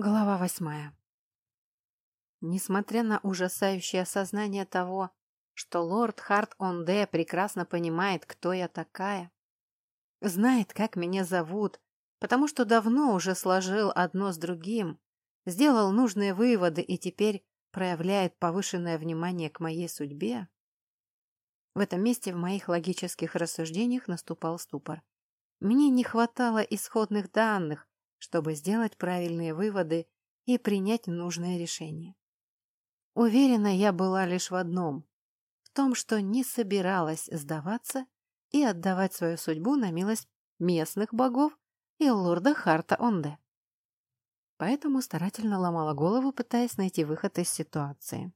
Глава восьмая. Несмотря на ужасающее осознание того, что лорд Харт Онде прекрасно понимает, кто я такая, знает, как меня зовут, потому что давно уже сложил одно с другим, сделал нужные выводы и теперь проявляет повышенное внимание к моей судьбе, в этом месте в моих логических рассуждениях наступал ступор. Мне не хватало исходных данных, чтобы сделать правильные выводы и принять нужное решение. Уверена я была лишь в одном – в том, что не собиралась сдаваться и отдавать свою судьбу на милость местных богов и лорда Харта Онде. Поэтому старательно ломала голову, пытаясь найти выход из ситуации.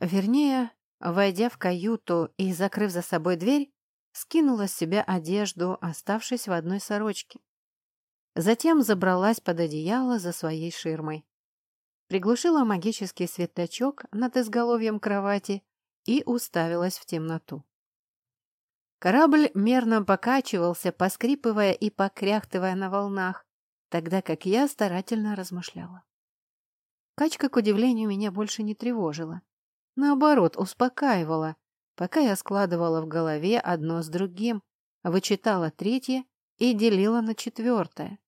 Вернее, войдя в каюту и закрыв за собой дверь, скинула с себя одежду, оставшись в одной сорочке. Затем забралась под одеяло за своей ширмой. Приглушила магический светлячок над изголовьем кровати и уставилась в темноту. Корабль мерно покачивался, поскрипывая и покряхтывая на волнах, тогда как я старательно размышляла. Качка, к удивлению, меня больше не тревожила. Наоборот, успокаивала, пока я складывала в голове одно с другим, вычитала третье и делила на четвертое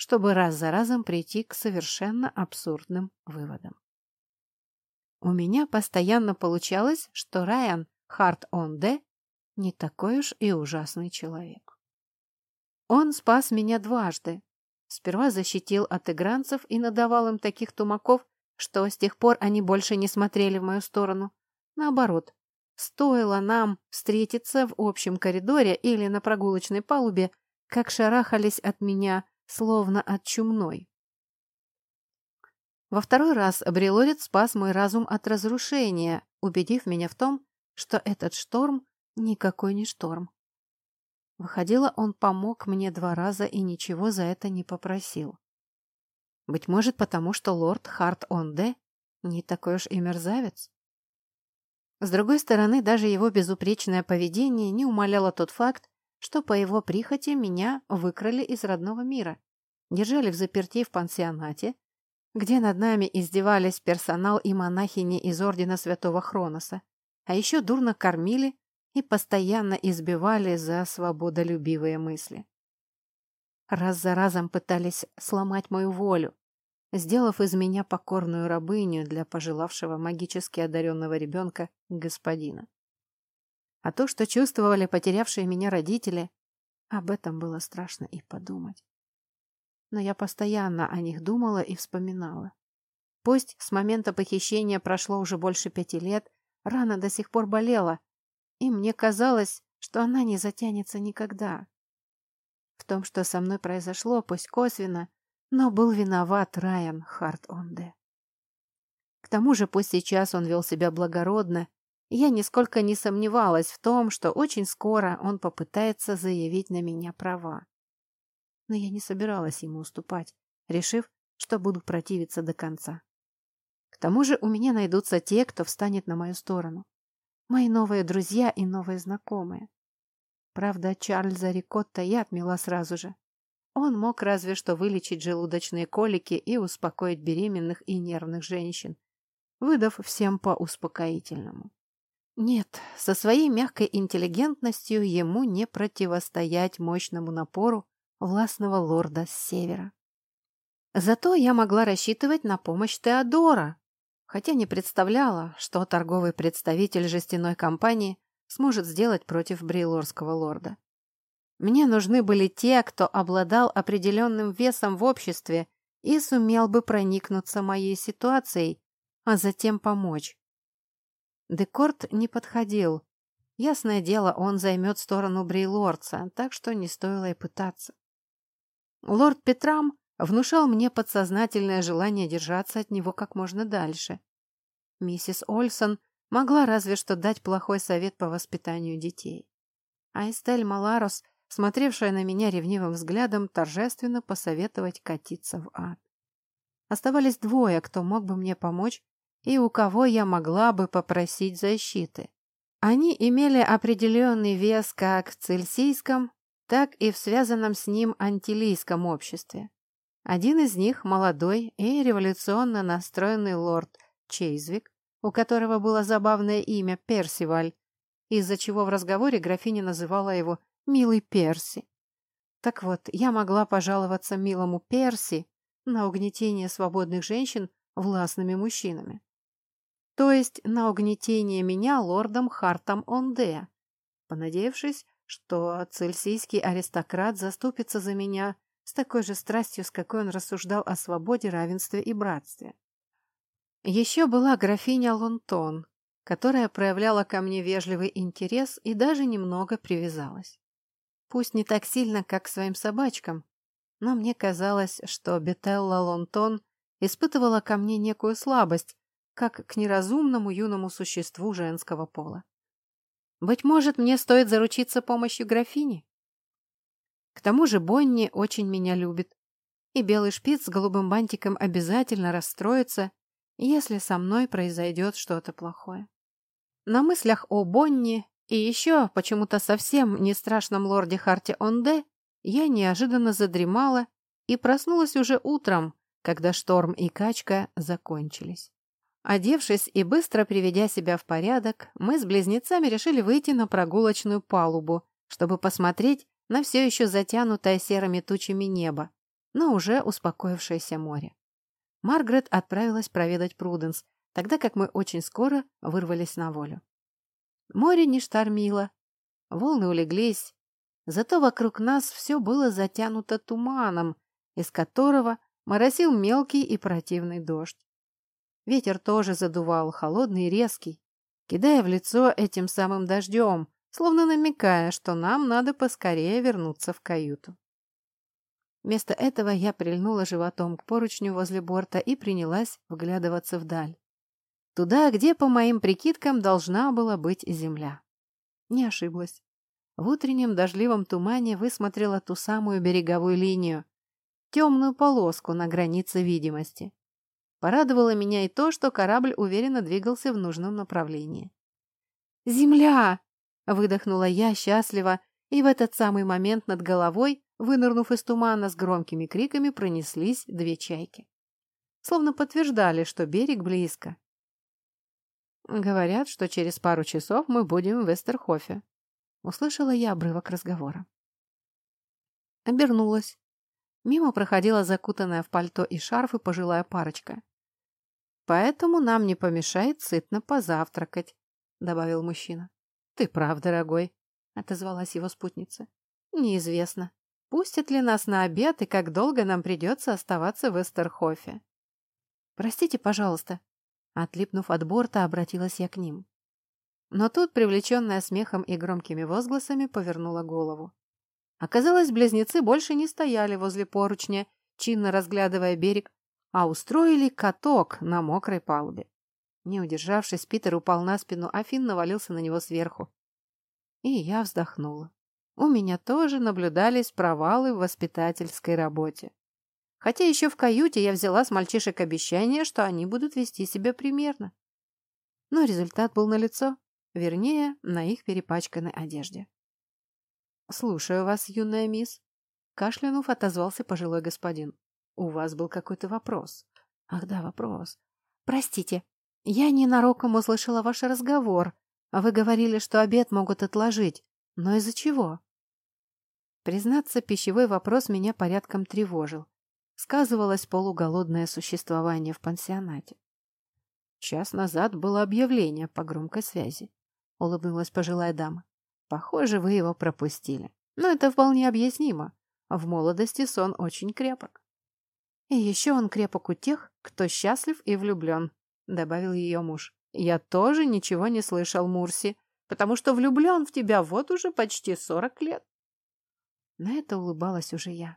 чтобы раз за разом прийти к совершенно абсурдным выводам. У меня постоянно получалось, что Райан Харт Онде не такой уж и ужасный человек. Он спас меня дважды. Сперва защитил от игранцев и надавал им таких тумаков, что с тех пор они больше не смотрели в мою сторону. Наоборот, стоило нам встретиться в общем коридоре или на прогулочной палубе, как шарахались от меня словно от чумной. Во второй раз Брелорец спас мой разум от разрушения, убедив меня в том, что этот шторм никакой не шторм. Выходило, он помог мне два раза и ничего за это не попросил. Быть может, потому что лорд Харт Онде не такой уж и мерзавец. С другой стороны, даже его безупречное поведение не умаляло тот факт, что по его прихоти меня выкрали из родного мира, держали в заперти в пансионате, где над нами издевались персонал и монахини из Ордена Святого Хроноса, а еще дурно кормили и постоянно избивали за свободолюбивые мысли. Раз за разом пытались сломать мою волю, сделав из меня покорную рабыню для пожелавшего магически одаренного ребенка господина. А то, что чувствовали потерявшие меня родители, об этом было страшно и подумать. Но я постоянно о них думала и вспоминала. Пусть с момента похищения прошло уже больше пяти лет, рана до сих пор болела, и мне казалось, что она не затянется никогда. В том, что со мной произошло, пусть косвенно, но был виноват Райан Харт-Онде. К тому же пусть сейчас он вел себя благородно я нисколько не сомневалась в том, что очень скоро он попытается заявить на меня права. Но я не собиралась ему уступать, решив, что буду противиться до конца. К тому же у меня найдутся те, кто встанет на мою сторону. Мои новые друзья и новые знакомые. Правда, Чарльза Рикотта я отмела сразу же. Он мог разве что вылечить желудочные колики и успокоить беременных и нервных женщин, выдав всем по успокоительному. Нет, со своей мягкой интеллигентностью ему не противостоять мощному напору властного лорда с севера. Зато я могла рассчитывать на помощь Теодора, хотя не представляла, что торговый представитель жестяной компании сможет сделать против брейлорского лорда. Мне нужны были те, кто обладал определенным весом в обществе и сумел бы проникнуться моей ситуацией, а затем помочь. Декорт не подходил. Ясное дело, он займет сторону Брейлорца, так что не стоило и пытаться. Лорд Петрам внушал мне подсознательное желание держаться от него как можно дальше. Миссис Ольсон могла разве что дать плохой совет по воспитанию детей. А Эстель Маларос, смотревшая на меня ревнивым взглядом, торжественно посоветовать катиться в ад. Оставались двое, кто мог бы мне помочь и у кого я могла бы попросить защиты. Они имели определенный вес как в цельсийском, так и в связанном с ним антилийском обществе. Один из них – молодой и революционно настроенный лорд Чейзвик, у которого было забавное имя Персиваль, из-за чего в разговоре графиня называла его «милый Перси». Так вот, я могла пожаловаться милому Перси на угнетение свободных женщин властными мужчинами. То есть на угнетение меня лордом Хартом Онде, понадеявшись, что цельсийский аристократ заступится за меня с такой же страстью, с какой он рассуждал о свободе, равенстве и братстве. Еще была графиня Лонтон, которая проявляла ко мне вежливый интерес и даже немного привязалась. Пусть не так сильно, как к своим собачкам, но мне казалось, что Бетелла Лонтон испытывала ко мне некую слабость, как к неразумному юному существу женского пола. Быть может, мне стоит заручиться помощью графини? К тому же Бонни очень меня любит, и белый шпиц с голубым бантиком обязательно расстроится, если со мной произойдет что-то плохое. На мыслях о Бонни и еще почему-то совсем не страшном лорде Харте Онде я неожиданно задремала и проснулась уже утром, когда шторм и качка закончились. Одевшись и быстро приведя себя в порядок, мы с близнецами решили выйти на прогулочную палубу, чтобы посмотреть на все еще затянутое серыми тучами небо, но уже успокоившееся море. Маргарет отправилась проведать Пруденс, тогда как мы очень скоро вырвались на волю. Море не штормило, волны улеглись, зато вокруг нас все было затянуто туманом, из которого моросил мелкий и противный дождь. Ветер тоже задувал, холодный и резкий, кидая в лицо этим самым дождем, словно намекая, что нам надо поскорее вернуться в каюту. Вместо этого я прильнула животом к поручню возле борта и принялась вглядываться вдаль. Туда, где, по моим прикидкам, должна была быть земля. Не ошиблась. В утреннем дождливом тумане высмотрела ту самую береговую линию, темную полоску на границе видимости. Порадовало меня и то, что корабль уверенно двигался в нужном направлении. «Земля!» — выдохнула я счастливо, и в этот самый момент над головой, вынырнув из тумана с громкими криками, пронеслись две чайки. Словно подтверждали, что берег близко. Говорят, что через пару часов мы будем в Вестерхофе. Услышала я обрывок разговора. Обернулась. Мимо проходила закутанная в пальто и шарфы пожилая парочка. Поэтому нам не помешает сытно позавтракать, добавил мужчина. Ты прав, дорогой, отозвалась его спутница. Неизвестно, пустят ли нас на обед и как долго нам придется оставаться в Эстерхофе. Простите, пожалуйста. Отлипнув от борта, обратилась я к ним. Но тут, привлеченная смехом и громкими возгласами, повернула голову. Оказалось, близнецы больше не стояли возле поручня, чинно разглядывая берег, а устроили каток на мокрой палубе. Не удержавшись, Питер упал на спину, а Финн навалился на него сверху. И я вздохнула. У меня тоже наблюдались провалы в воспитательской работе. Хотя еще в каюте я взяла с мальчишек обещание, что они будут вести себя примерно. Но результат был налицо, вернее, на их перепачканной одежде. «Слушаю вас, юная мисс», — кашлянув отозвался пожилой господин. У вас был какой-то вопрос. Ах да, вопрос. Простите, я ненароком услышала ваш разговор. Вы говорили, что обед могут отложить. Но из-за чего? Признаться, пищевой вопрос меня порядком тревожил. Сказывалось полуголодное существование в пансионате. Час назад было объявление по громкой связи. Улыбнулась пожилая дама. Похоже, вы его пропустили. Но это вполне объяснимо. В молодости сон очень крепок. «И еще он крепок у тех, кто счастлив и влюблен», — добавил ее муж. «Я тоже ничего не слышал, Мурси, потому что влюблен в тебя вот уже почти сорок лет». На это улыбалась уже я.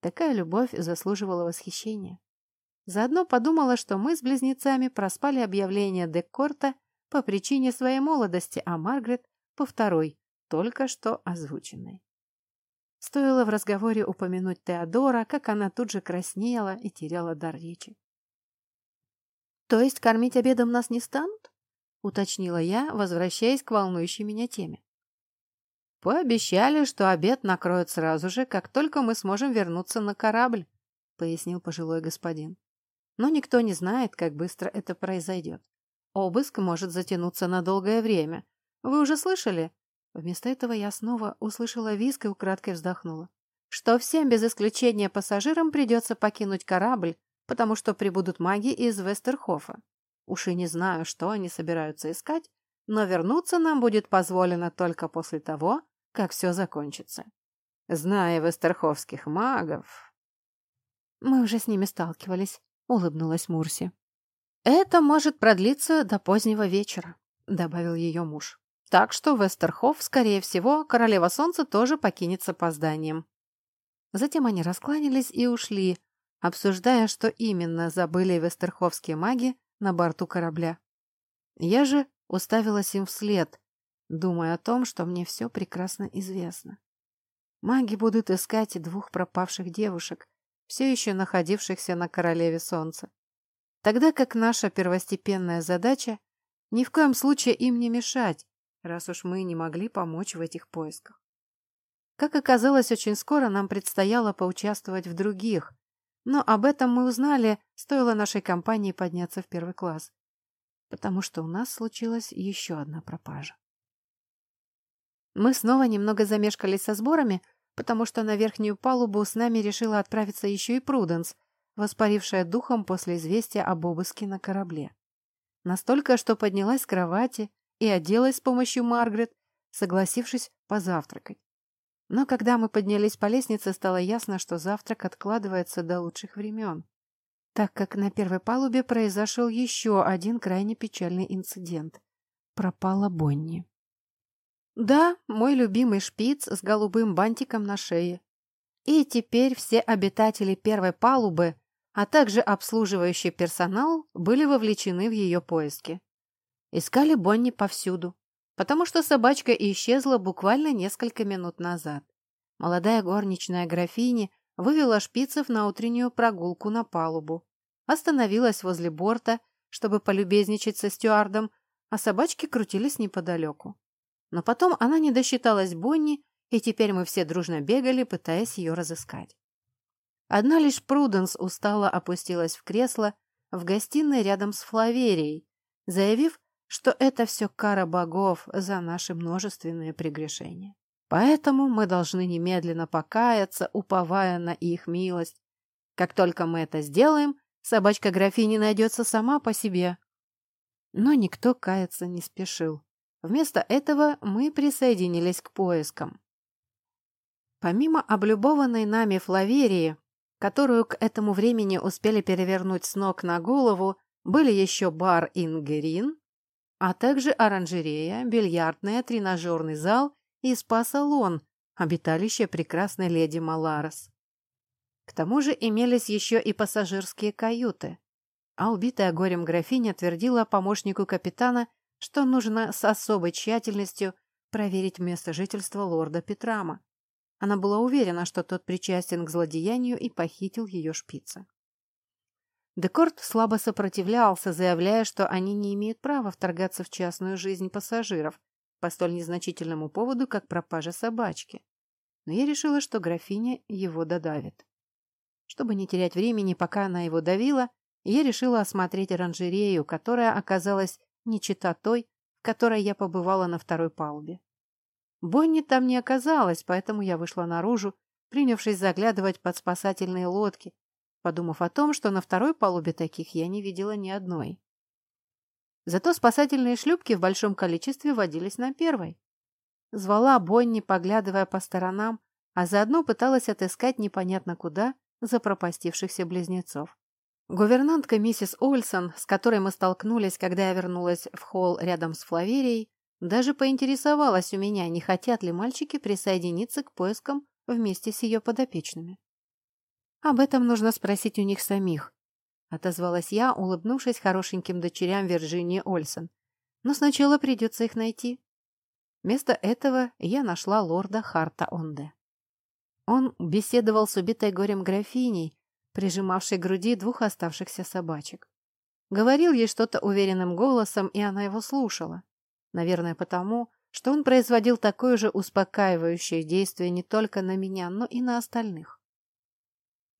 Такая любовь заслуживала восхищения. Заодно подумала, что мы с близнецами проспали объявление Деккорта по причине своей молодости, а Маргарет — по второй, только что озвученной. Стоило в разговоре упомянуть Теодора, как она тут же краснела и теряла дар речи. «То есть кормить обедом нас не станут?» — уточнила я, возвращаясь к волнующей меня теме. «Пообещали, что обед накроют сразу же, как только мы сможем вернуться на корабль», — пояснил пожилой господин. «Но никто не знает, как быстро это произойдет. Обыск может затянуться на долгое время. Вы уже слышали?» Вместо этого я снова услышала виск и украдкой вздохнула. «Что всем, без исключения пассажирам, придется покинуть корабль, потому что прибудут маги из Вестерхофа. Уж и не знаю, что они собираются искать, но вернуться нам будет позволено только после того, как все закончится. Зная вестерховских магов... Мы уже с ними сталкивались, улыбнулась Мурси. Это может продлиться до позднего вечера, добавил ее муж. Так что Вестерхоф, скорее всего, королева солнца тоже покинет с опозданием. Затем они раскланялись и ушли, обсуждая, что именно забыли вестерховские маги на борту корабля. Я же уставилась им вслед, думая о том, что мне все прекрасно известно. Маги будут искать двух пропавших девушек, все еще находившихся на Королеве Солнца. Тогда как наша первостепенная задача ни в коем случае им не мешать, раз уж мы не могли помочь в этих поисках. Как оказалось, очень скоро нам предстояло поучаствовать в других, но об этом мы узнали, стоило нашей компании подняться в первый класс, потому что у нас случилась еще одна пропажа. Мы снова немного замешкались со сборами, потому что на верхнюю палубу с нами решила отправиться еще и Пруденс, воспарившая духом после известия об обыске на корабле. Настолько, что поднялась с кровати и оделась с помощью Маргарет, согласившись позавтракать. Но когда мы поднялись по лестнице, стало ясно, что завтрак откладывается до лучших времен, так как на первой палубе произошел еще один крайне печальный инцидент. Пропала Бонни. Да, мой любимый шпиц с голубым бантиком на шее. И теперь все обитатели первой палубы, а также обслуживающий персонал были вовлечены в ее поиски. Искали Бонни повсюду, потому что собачка исчезла буквально несколько минут назад. Молодая горничная графини вывела шпицев на утреннюю прогулку на палубу, остановилась возле борта, чтобы полюбезничать со стюардом, а собачки крутились неподалеку. Но потом она не досчиталась Бонни, и теперь мы все дружно бегали, пытаясь ее разыскать. Одна лишь Пруденс устало опустилась в кресло в гостиной рядом с Флаверией, заявив, что это все кара богов за наши множественные прегрешения. Поэтому мы должны немедленно покаяться, уповая на их милость. Как только мы это сделаем, собачка графини найдется сама по себе. Но никто каяться не спешил. Вместо этого мы присоединились к поискам. Помимо облюбованной нами Флаверии, которую к этому времени успели перевернуть с ног на голову, были еще бар Ингерин, а также оранжерея, бильярдная, тренажерный зал и спа-салон, обиталище прекрасной леди Маларос. К тому же имелись еще и пассажирские каюты, а убитая горем графиня твердила помощнику капитана, что нужно с особой тщательностью проверить место жительства лорда Петрама. Она была уверена, что тот причастен к злодеянию и похитил ее шпица. Декорт слабо сопротивлялся, заявляя, что они не имеют права вторгаться в частную жизнь пассажиров по столь незначительному поводу, как пропажа собачки. Но я решила, что графиня его додавит. Чтобы не терять времени, пока она его давила, я решила осмотреть оранжерею, которая оказалась не чита той, в которой я побывала на второй палубе. Бонни там не оказалась, поэтому я вышла наружу, принявшись заглядывать под спасательные лодки, подумав о том, что на второй палубе таких я не видела ни одной. Зато спасательные шлюпки в большом количестве водились на первой. Звала Бонни, поглядывая по сторонам, а заодно пыталась отыскать непонятно куда запропастившихся близнецов. Гувернантка миссис Ольсон, с которой мы столкнулись, когда я вернулась в холл рядом с Флаверией, даже поинтересовалась у меня, не хотят ли мальчики присоединиться к поискам вместе с ее подопечными. «Об этом нужно спросить у них самих», — отозвалась я, улыбнувшись хорошеньким дочерям Вирджинии Ольсон. «Но сначала придется их найти». Вместо этого я нашла лорда Харта Онде. Он беседовал с убитой горем графиней, прижимавшей к груди двух оставшихся собачек. Говорил ей что-то уверенным голосом, и она его слушала. Наверное, потому, что он производил такое же успокаивающее действие не только на меня, но и на остальных.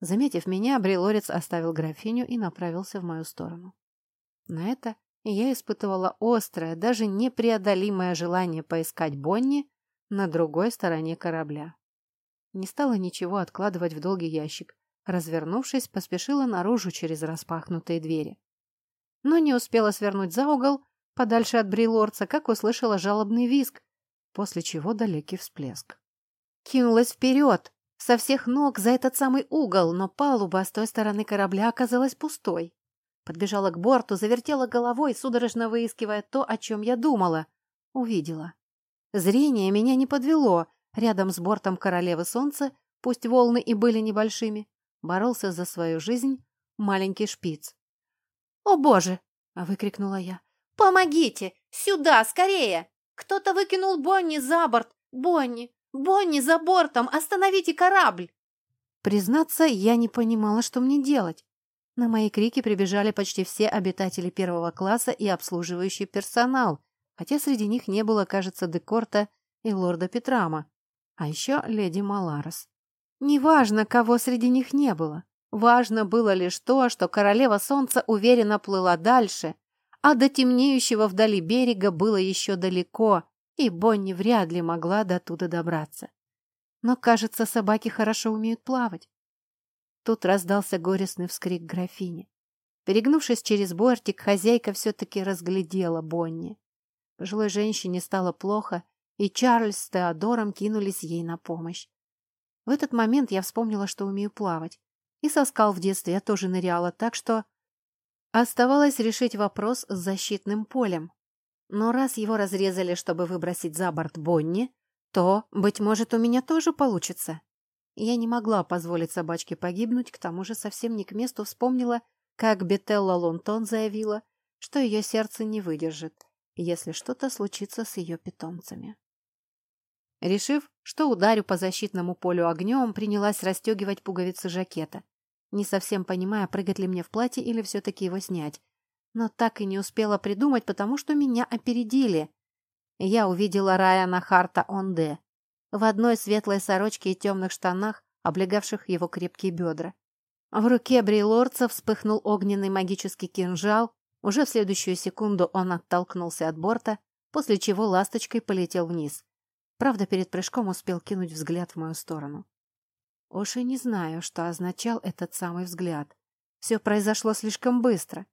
Заметив меня, Брилорец оставил графиню и направился в мою сторону. На это я испытывала острое, даже непреодолимое желание поискать Бонни на другой стороне корабля. Не стала ничего откладывать в долгий ящик. Развернувшись, поспешила наружу через распахнутые двери. Но не успела свернуть за угол, подальше от Брилорца, как услышала жалобный визг, после чего далекий всплеск. Кинулась вперед, со всех ног за этот самый угол, но палуба с той стороны корабля оказалась пустой. Подбежала к борту, завертела головой, судорожно выискивая то, о чем я думала. Увидела. Зрение меня не подвело. Рядом с бортом королевы солнца, пусть волны и были небольшими, боролся за свою жизнь маленький шпиц. «О, боже!» — выкрикнула я. «Помогите! Сюда, скорее! Кто-то выкинул Бонни за борт! Бонни! Бонни за бортом! Остановите корабль!» Признаться, я не понимала, что мне делать. На мои крики прибежали почти все обитатели первого класса и обслуживающий персонал, хотя среди них не было, кажется, Декорта и лорда Петрама, а еще леди Маларес. Неважно, кого среди них не было. Важно было лишь то, что королева солнца уверенно плыла дальше, а до темнеющего вдали берега было еще далеко, и Бонни вряд ли могла до туда добраться. Но, кажется, собаки хорошо умеют плавать. Тут раздался горестный вскрик графини. Перегнувшись через бортик, хозяйка все-таки разглядела Бонни. Пожилой женщине стало плохо, и Чарльз с Теодором кинулись ей на помощь. В этот момент я вспомнила, что умею плавать. И со скал в детстве я тоже ныряла, так что... Оставалось решить вопрос с защитным полем. Но раз его разрезали, чтобы выбросить за борт Бонни, то, быть может, у меня тоже получится. Я не могла позволить собачке погибнуть, к тому же совсем не к месту вспомнила, как Бетелла Лонтон заявила, что ее сердце не выдержит, если что-то случится с ее питомцами. Решив, что ударю по защитному полю огнем, принялась расстегивать пуговицы жакета, не совсем понимая, прыгать ли мне в платье или все-таки его снять. Но так и не успела придумать, потому что меня опередили. Я увидела Райана Харта Онде, в одной светлой сорочке и темных штанах, облегавших его крепкие бедра. В руке Брилорца вспыхнул огненный магический кинжал. Уже в следующую секунду он оттолкнулся от борта, после чего ласточкой полетел вниз. Правда, перед прыжком успел кинуть взгляд в мою сторону. Уж и не знаю, что означал этот самый взгляд. Все произошло слишком быстро.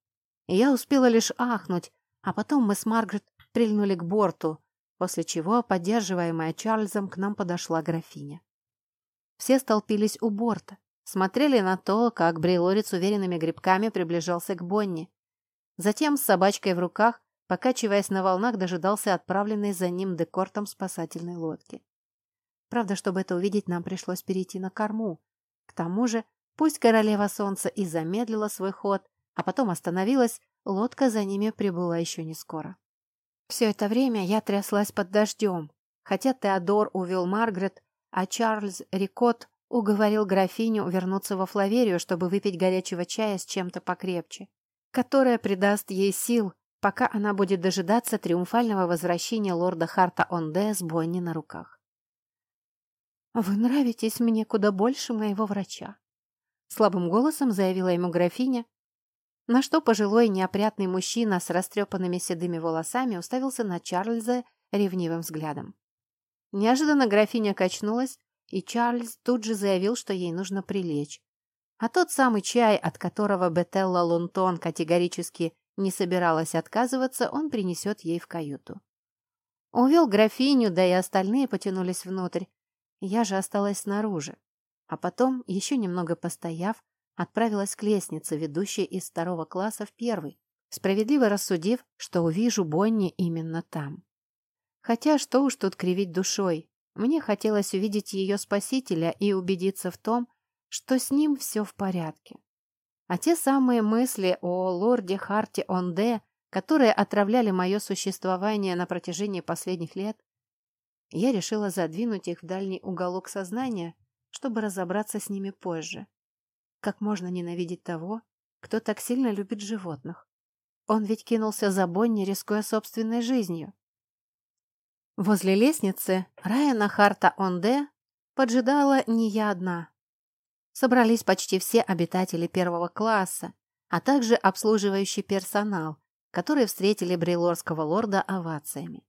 Я успела лишь ахнуть, а потом мы с Маргарет прильнули к борту, после чего, поддерживаемая Чарльзом, к нам подошла графиня. Все столпились у борта, смотрели на то, как Брейлорец уверенными грибками приближался к Бонни. Затем с собачкой в руках, покачиваясь на волнах, дожидался отправленной за ним декортом спасательной лодки. Правда, чтобы это увидеть, нам пришлось перейти на корму. К тому же, пусть королева солнца и замедлила свой ход, а потом остановилась, лодка за ними прибыла еще не скоро. Все это время я тряслась под дождем, хотя Теодор увел Маргарет, а Чарльз Рикот уговорил графиню вернуться во Флаверию, чтобы выпить горячего чая с чем-то покрепче, которое придаст ей сил, пока она будет дожидаться триумфального возвращения лорда Харта Онде с Бонни на руках. «Вы нравитесь мне куда больше моего врача», — слабым голосом заявила ему графиня, на что пожилой неопрятный мужчина с растрепанными седыми волосами уставился на Чарльза ревнивым взглядом. Неожиданно графиня качнулась, и Чарльз тут же заявил, что ей нужно прилечь. А тот самый чай, от которого Бетелла Лунтон категорически не собиралась отказываться, он принесет ей в каюту. Увел графиню, да и остальные потянулись внутрь. Я же осталась снаружи. А потом, еще немного постояв, отправилась к лестнице, ведущей из второго класса в первый, справедливо рассудив, что увижу Бонни именно там. Хотя что уж тут кривить душой, мне хотелось увидеть ее спасителя и убедиться в том, что с ним все в порядке. А те самые мысли о лорде Харте Онде, которые отравляли мое существование на протяжении последних лет, я решила задвинуть их в дальний уголок сознания, чтобы разобраться с ними позже. Как можно ненавидеть того, кто так сильно любит животных? Он ведь кинулся за Бонни, рискуя собственной жизнью. Возле лестницы Райана Харта Онде поджидала не я одна. собрались почти все обитатели первого класса, а также обслуживающий персонал, которые встретили брилорского лорда овациями.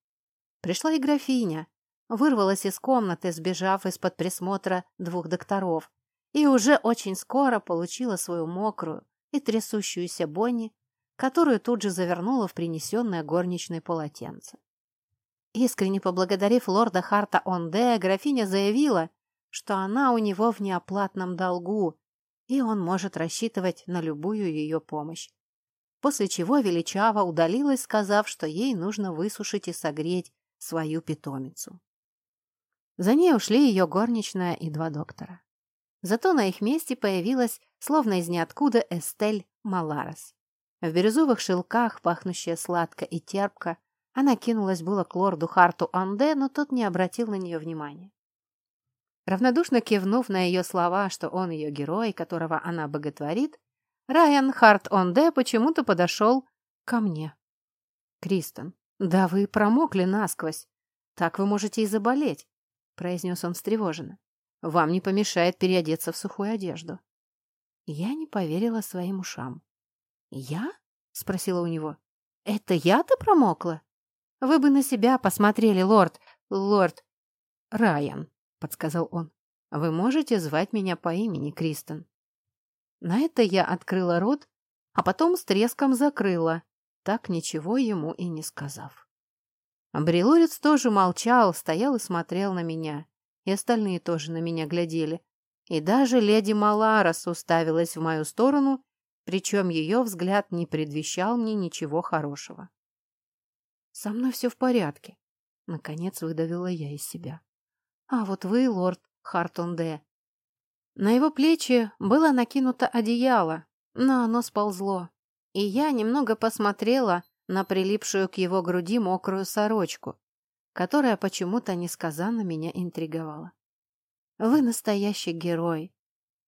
Пришла и графиня, вырвалась из комнаты, сбежав из-под присмотра двух докторов, и уже очень скоро получила свою мокрую и трясущуюся Бонни, которую тут же завернула в принесенное горничное полотенце. Искренне поблагодарив лорда Харта Онде, графиня заявила, что она у него в неоплатном долгу, и он может рассчитывать на любую ее помощь. После чего величаво удалилась, сказав, что ей нужно высушить и согреть свою питомицу. За ней ушли ее горничная и два доктора. Зато на их месте появилась, словно из ниоткуда, Эстель Маларес. В бирюзовых шелках, пахнущая сладко и терпко, она кинулась было к лорду Харту Анде, но тот не обратил на нее внимания. Равнодушно кивнув на ее слова, что он ее герой, которого она боготворит, Райан Харт Онде почему-то подошел ко мне. «Кристен, да вы промокли насквозь. Так вы можете и заболеть», — произнес он встревоженно. «Вам не помешает переодеться в сухую одежду». Я не поверила своим ушам. «Я?» — спросила у него. «Это я-то промокла?» «Вы бы на себя посмотрели, лорд, лорд...» «Райан», — подсказал он. «Вы можете звать меня по имени, Кристен?» На это я открыла рот, а потом с треском закрыла, так ничего ему и не сказав. Брилорец тоже молчал, стоял и смотрел на меня, и остальные тоже на меня глядели. И даже леди Маларас уставилась в мою сторону причем ее взгляд не предвещал мне ничего хорошего. «Со мной все в порядке», — наконец выдавила я из себя. «А вот вы, лорд Хартонде». На его плечи было накинуто одеяло, но оно сползло, и я немного посмотрела на прилипшую к его груди мокрую сорочку, которая почему-то несказанно меня интриговала. «Вы настоящий герой.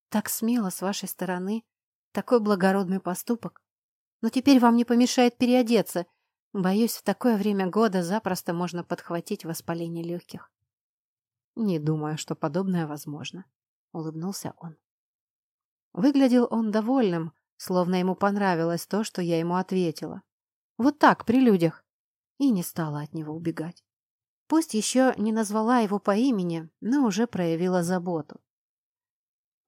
Так смело с вашей стороны такой благородный поступок. Но теперь вам не помешает переодеться. Боюсь, в такое время года запросто можно подхватить воспаление легких. Не думаю, что подобное возможно, — улыбнулся он. Выглядел он довольным, словно ему понравилось то, что я ему ответила. Вот так, при людях. И не стала от него убегать. Пусть еще не назвала его по имени, но уже проявила заботу.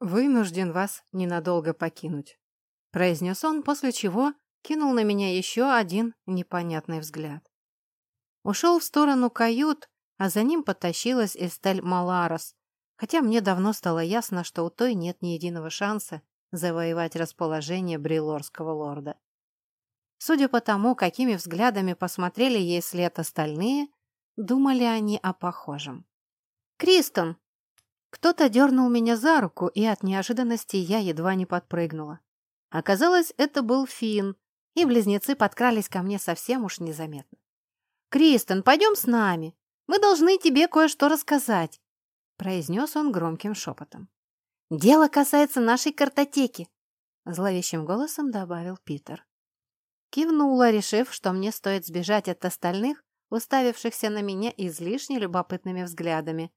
«Вынужден вас ненадолго покинуть», — произнес он, после чего кинул на меня еще один непонятный взгляд. Ушел в сторону кают, а за ним потащилась Эстель Маларос, хотя мне давно стало ясно, что у той нет ни единого шанса завоевать расположение брилорского лорда. Судя по тому, какими взглядами посмотрели ей след остальные, думали они о похожем. «Кристон!» Кто-то дернул меня за руку, и от неожиданности я едва не подпрыгнула. Оказалось, это был Финн, и близнецы подкрались ко мне совсем уж незаметно. «Кристен, пойдем с нами. Мы должны тебе кое-что рассказать», — произнес он громким шепотом. «Дело касается нашей картотеки», — зловещим голосом добавил Питер. Кивнула, решив, что мне стоит сбежать от остальных, уставившихся на меня излишне любопытными взглядами,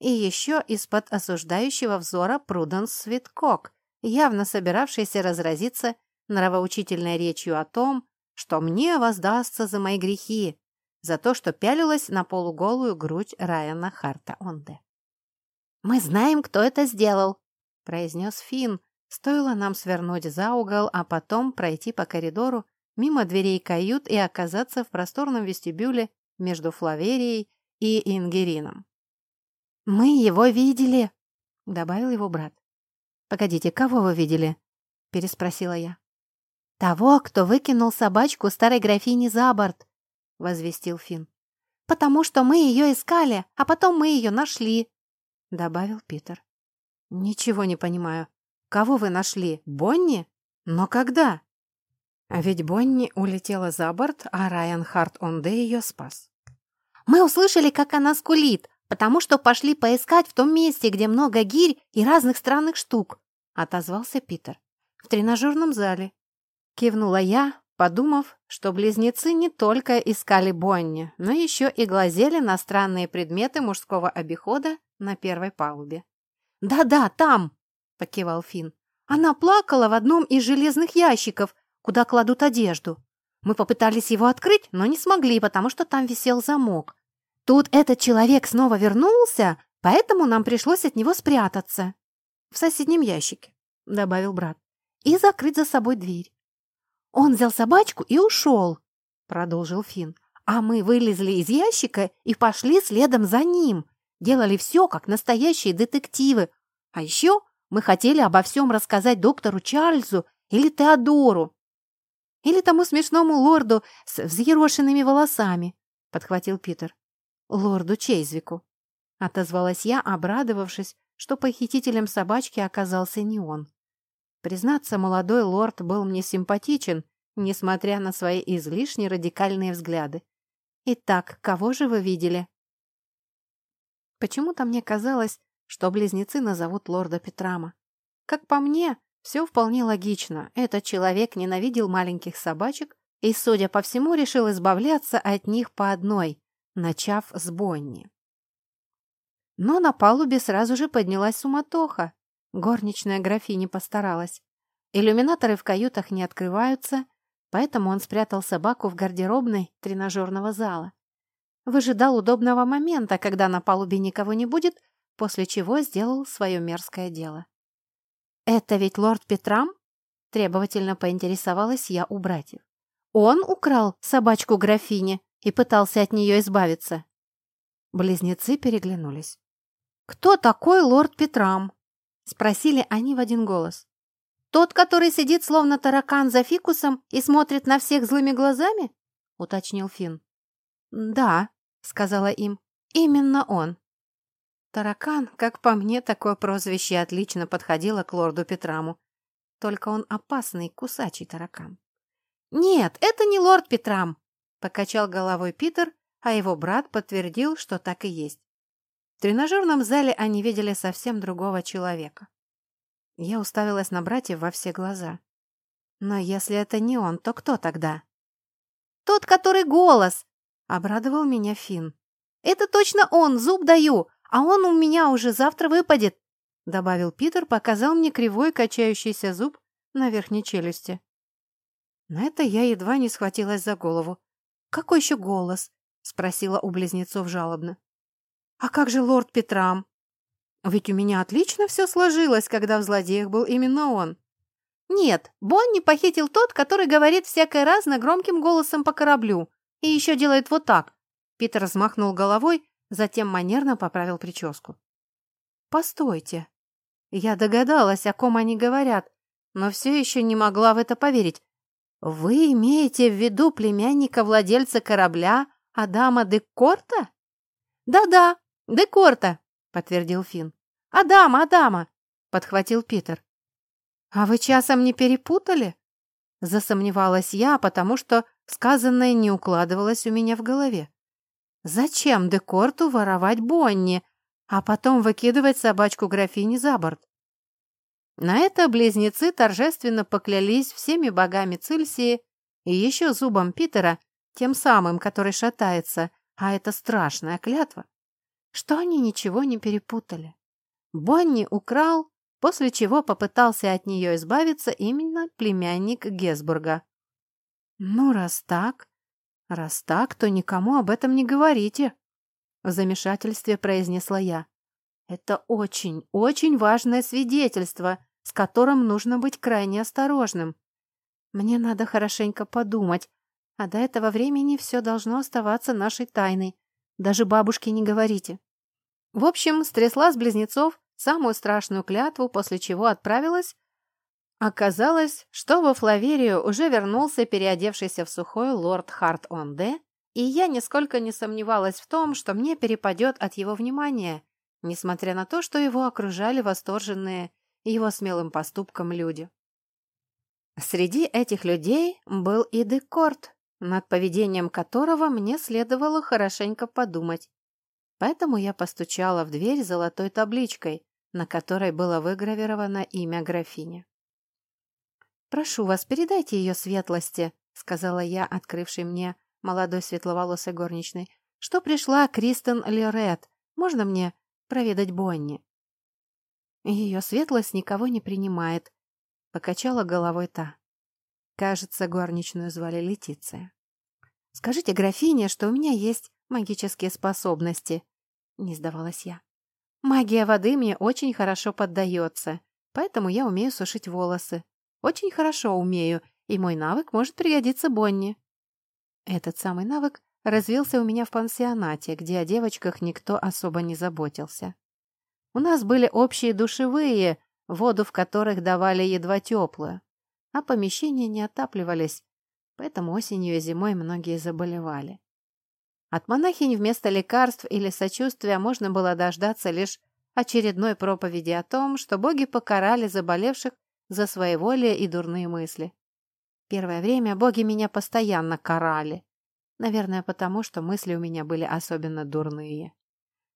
и еще из-под осуждающего взора Пруденс Свиткок, явно собиравшийся разразиться нравоучительной речью о том, что мне воздастся за мои грехи, за то, что пялилась на полуголую грудь Райана Харта Онде. «Мы знаем, кто это сделал», — произнес Финн. Стоило нам свернуть за угол, а потом пройти по коридору мимо дверей кают и оказаться в просторном вестибюле между Флаверией и Ингерином. «Мы его видели», — добавил его брат. «Погодите, кого вы видели?» — переспросила я. «Того, кто выкинул собачку старой графини за борт», — возвестил Финн. «Потому что мы ее искали, а потом мы ее нашли», — добавил Питер. «Ничего не понимаю. Кого вы нашли? Бонни? Но когда?» А ведь Бонни улетела за борт, а Райан Харт Онде ее спас. «Мы услышали, как она скулит, потому что пошли поискать в том месте, где много гирь и разных странных штук», — отозвался Питер. «В тренажерном зале». Кивнула я, подумав, что близнецы не только искали Бонни, но еще и глазели на странные предметы мужского обихода на первой палубе. «Да-да, там!» — покивал Финн. «Она плакала в одном из железных ящиков, куда кладут одежду. Мы попытались его открыть, но не смогли, потому что там висел замок. Тут этот человек снова вернулся, поэтому нам пришлось от него спрятаться. В соседнем ящике», — добавил брат, — «и закрыть за собой дверь». «Он взял собачку и ушел», — продолжил Финн. «А мы вылезли из ящика и пошли следом за ним. Делали все, как настоящие детективы. А еще мы хотели обо всем рассказать доктору Чарльзу или Теодору. Или тому смешному лорду с взъерошенными волосами», — подхватил Питер. «Лорду Чейзвику», — отозвалась я, обрадовавшись, что похитителем собачки оказался не он. Признаться, молодой лорд был мне симпатичен, несмотря на свои излишне радикальные взгляды. Итак, кого же вы видели? Почему-то мне казалось, что близнецы назовут лорда Петрама. Как по мне, все вполне логично. Этот человек ненавидел маленьких собачек и, судя по всему, решил избавляться от них по одной, начав с Бонни. Но на палубе сразу же поднялась суматоха. Горничная графиня постаралась. Иллюминаторы в каютах не открываются, поэтому он спрятал собаку в гардеробной тренажерного зала. Выжидал удобного момента, когда на палубе никого не будет, после чего сделал свое мерзкое дело. «Это ведь лорд Петрам?» — требовательно поинтересовалась я у братьев. «Он украл собачку графини и пытался от нее избавиться». Близнецы переглянулись. «Кто такой лорд Петрам?» — спросили они в один голос. «Тот, который сидит словно таракан за фикусом и смотрит на всех злыми глазами?» — уточнил Финн. «Да», — сказала им, — «именно он». Таракан, как по мне, такое прозвище отлично подходило к лорду Петраму. Только он опасный кусачий таракан. «Нет, это не лорд Петрам», — покачал головой Питер, а его брат подтвердил, что так и есть. В тренажерном зале они видели совсем другого человека. Я уставилась на братьев во все глаза. Но если это не он, то кто тогда? «Тот, который голос!» — обрадовал меня Финн. «Это точно он, зуб даю, а он у меня уже завтра выпадет!» — добавил Питер, показал мне кривой качающийся зуб на верхней челюсти. На это я едва не схватилась за голову. «Какой еще голос?» — спросила у близнецов жалобно. «А как же лорд Петрам?» «Ведь у меня отлично все сложилось, когда в злодеях был именно он». «Нет, Бонни похитил тот, который говорит всякое разно громким голосом по кораблю и еще делает вот так». Питер взмахнул головой, затем манерно поправил прическу. «Постойте». Я догадалась, о ком они говорят, но все еще не могла в это поверить. «Вы имеете в виду племянника владельца корабля Адама де Корта?» «Да-да, «Декорта», — подтвердил Финн. «Адама, Адама», — подхватил Питер. «А вы часом не перепутали?» Засомневалась я, потому что сказанное не укладывалось у меня в голове. «Зачем Декорту воровать Бонни, а потом выкидывать собачку графини за борт?» На это близнецы торжественно поклялись всеми богами Цильсии и еще зубом Питера, тем самым, который шатается, а это страшная клятва, что они ничего не перепутали. Бонни украл, после чего попытался от нее избавиться именно племянник Гесбурга. «Ну, раз так, раз так, то никому об этом не говорите», — в замешательстве произнесла я. «Это очень, очень важное свидетельство, с которым нужно быть крайне осторожным. Мне надо хорошенько подумать, а до этого времени все должно оставаться нашей тайной. Даже бабушке не говорите. В общем, стрясла с близнецов самую страшную клятву, после чего отправилась. Оказалось, что во Флаверию уже вернулся переодевшийся в сухой лорд Харт-Онде, и я нисколько не сомневалась в том, что мне перепадет от его внимания, несмотря на то, что его окружали восторженные его смелым поступком люди. Среди этих людей был и Декорт, над поведением которого мне следовало хорошенько подумать. Поэтому я постучала в дверь золотой табличкой, на которой было выгравировано имя графини. «Прошу вас, передайте ее светлости», — сказала я, открывшей мне молодой светловолосой горничной, «что пришла Кристен Лерет. Можно мне проведать Бонни?» Ее светлость никого не принимает. Покачала головой та. Кажется, горничную звали Летиция. Скажите графине, что у меня есть магические способности. Не сдавалась я. Магия воды мне очень хорошо поддается, поэтому я умею сушить волосы. Очень хорошо умею, и мой навык может пригодиться Бонни. Этот самый навык развился у меня в пансионате, где о девочках никто особо не заботился. У нас были общие душевые, воду в которых давали едва теплую, а помещения не отапливались, поэтому осенью и зимой многие заболевали. От монахинь вместо лекарств или сочувствия можно было дождаться лишь очередной проповеди о том, что боги покарали заболевших за своеволие и дурные мысли. Первое время боги меня постоянно карали. Наверное, потому что мысли у меня были особенно дурные.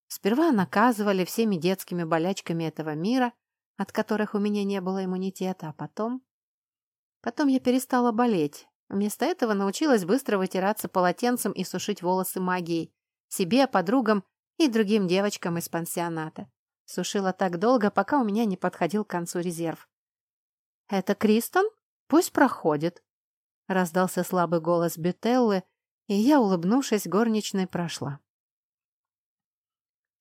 Сперва наказывали всеми детскими болячками этого мира, от которых у меня не было иммунитета, а потом... Потом я перестала болеть, Вместо этого научилась быстро вытираться полотенцем и сушить волосы магией. Себе, подругам и другим девочкам из пансионата. Сушила так долго, пока у меня не подходил к концу резерв. «Это Кристон? Пусть проходит», — раздался слабый голос Бетеллы, и я, улыбнувшись, горничной прошла.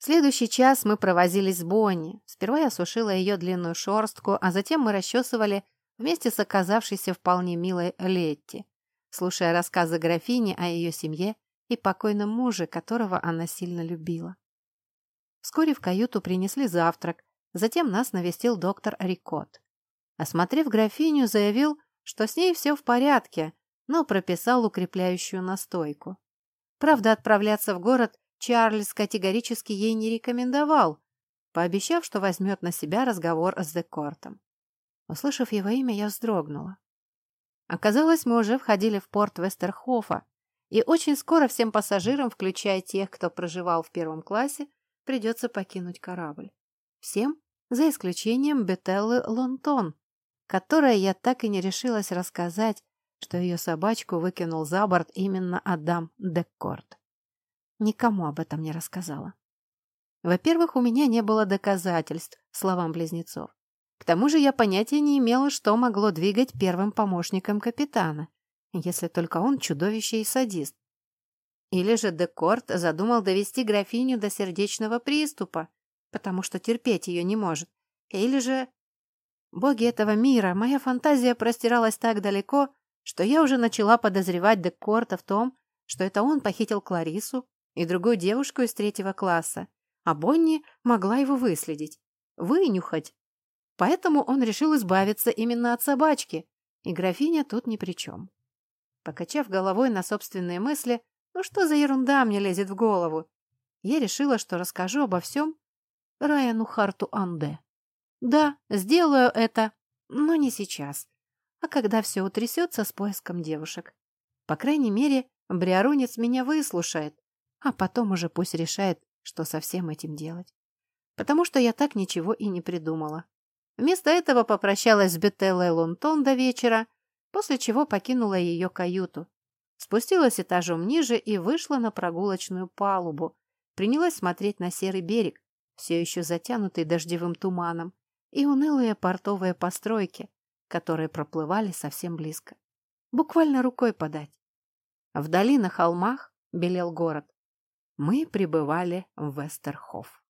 Следующий час мы провозились с Бонни. Сперва я сушила ее длинную шорстку, а затем мы расчесывали вместе с оказавшейся вполне милой Летти, слушая рассказы графини о ее семье и покойном муже, которого она сильно любила. Вскоре в каюту принесли завтрак, затем нас навестил доктор Рикот. Осмотрев графиню, заявил, что с ней все в порядке, но прописал укрепляющую настойку. Правда, отправляться в город Чарльз категорически ей не рекомендовал, пообещав, что возьмет на себя разговор с Декортом. Услышав его имя, я вздрогнула. Оказалось, мы уже входили в порт Вестерхофа, и очень скоро всем пассажирам, включая тех, кто проживал в первом классе, придется покинуть корабль. Всем, за исключением Бетеллы Лонтон, которая я так и не решилась рассказать, что ее собачку выкинул за борт именно Адам Деккорт. Никому об этом не рассказала. Во-первых, у меня не было доказательств словам близнецов. К тому же я понятия не имела, что могло двигать первым помощником капитана, если только он чудовище и садист. Или же Декорт задумал довести графиню до сердечного приступа, потому что терпеть ее не может. Или же... Боги этого мира, моя фантазия простиралась так далеко, что я уже начала подозревать Декорта в том, что это он похитил Кларису и другую девушку из третьего класса, а Бонни могла его выследить, вынюхать Поэтому он решил избавиться именно от собачки, и графиня тут ни при чем. Покачав головой на собственные мысли, ну что за ерунда мне лезет в голову, я решила, что расскажу обо всем Райану Харту Анде. Да, сделаю это, но не сейчас, а когда все утрясется с поиском девушек. По крайней мере, Бриарунец меня выслушает, а потом уже пусть решает, что со всем этим делать. Потому что я так ничего и не придумала. Вместо этого попрощалась с Бетеллой Лонтон до вечера, после чего покинула ее каюту. Спустилась этажом ниже и вышла на прогулочную палубу. Принялась смотреть на серый берег, все еще затянутый дождевым туманом, и унылые портовые постройки, которые проплывали совсем близко. Буквально рукой подать. Вдали на холмах белел город. Мы прибывали в Вестерхоф.